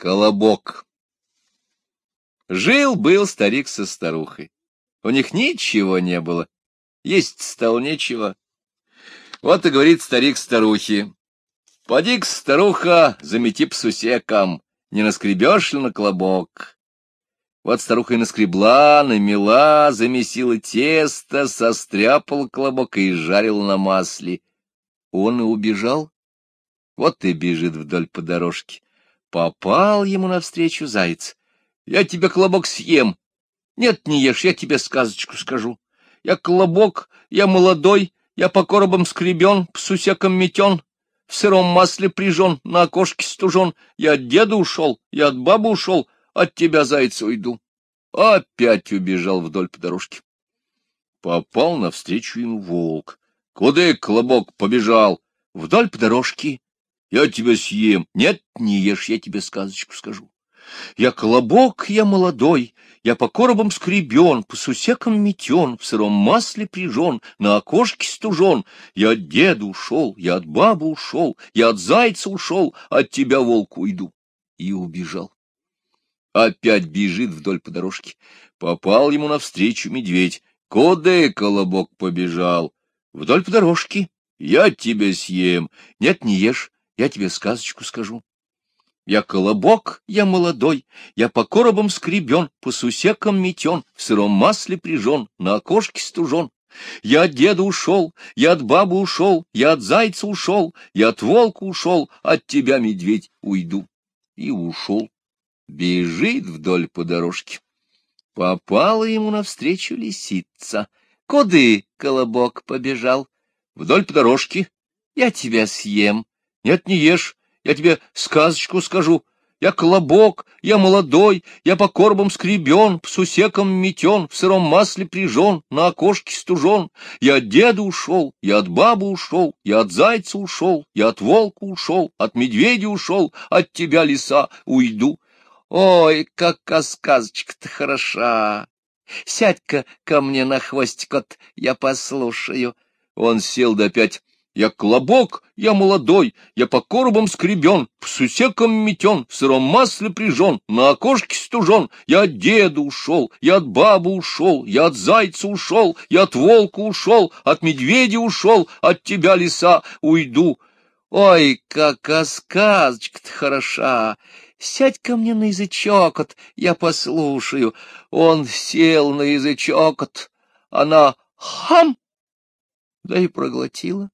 Колобок. Жил-был старик со старухой. У них ничего не было. Есть стало нечего. Вот и говорит старик старухе. Поди-ка, старуха, замети псусеком, не наскребешь ли на колобок? Вот старуха и наскребла, намела, замесила тесто, состряпала колобок и жарила на масле. Он и убежал. Вот и бежит вдоль по дорожке. Попал ему навстречу заяц. Я тебе колобок съем. Нет, не ешь, я тебе сказочку скажу. Я колобок, я молодой, я по коробам скребен, псусеком метен, в сыром масле прижен, на окошке стужен. Я от деда ушел, я от бабы ушел, от тебя, заяц, уйду. Опять убежал вдоль по дорожке. Попал навстречу ему волк. Куда колобок побежал? Вдоль по дорожке. Я тебя съем. Нет, не ешь, я тебе сказочку скажу. Я колобок, я молодой, я по коробам скребен, по сусекам метен, в сыром масле прижен, на окошке стужен. Я от деда ушел, я от бабы ушел, я от зайца ушел, от тебя, волк, уйду. И убежал. Опять бежит вдоль по дорожке. Попал ему навстречу медведь. Куда колобок побежал? Вдоль по дорожке. Я тебя съем. Нет, не ешь я тебе сказочку скажу. Я колобок, я молодой, я по коробам скребен, по сусекам метен, в сыром масле прижен, на окошке стужен. Я от деда ушел, я от бабы ушел, я от зайца ушел, я от волка ушел, от тебя, медведь, уйду. И ушел. Бежит вдоль по дорожке. Попала ему навстречу лисица. Куды, колобок, побежал? Вдоль по дорожке. Я тебя съем. Нет, не ешь, я тебе сказочку скажу. Я колобок, я молодой, я по коробам скребен, по сусекам метен, в сыром масле прижен, на окошке стужен. Я от деда ушел, я от бабы ушел, я от зайца ушел, я от волка ушел, от медведя ушел, от тебя, лиса, уйду. Ой, какая сказочка-то хороша! Сядь-ка ко мне на хвостик, вот я послушаю. Он сел да опять я клобок, я молодой, я по коробам скребен, в сусекам метен, в сыром масле прижен, на окошке стужен. Я от деда ушел, я от бабы ушел, я от зайца ушел, я от волка ушел, от медведя ушел, от тебя, лиса, уйду. Ой, какая сказочка-то хороша! Сядь ко мне на язычок, от, я послушаю. Он сел на язычок, от, она хам, да и проглотила.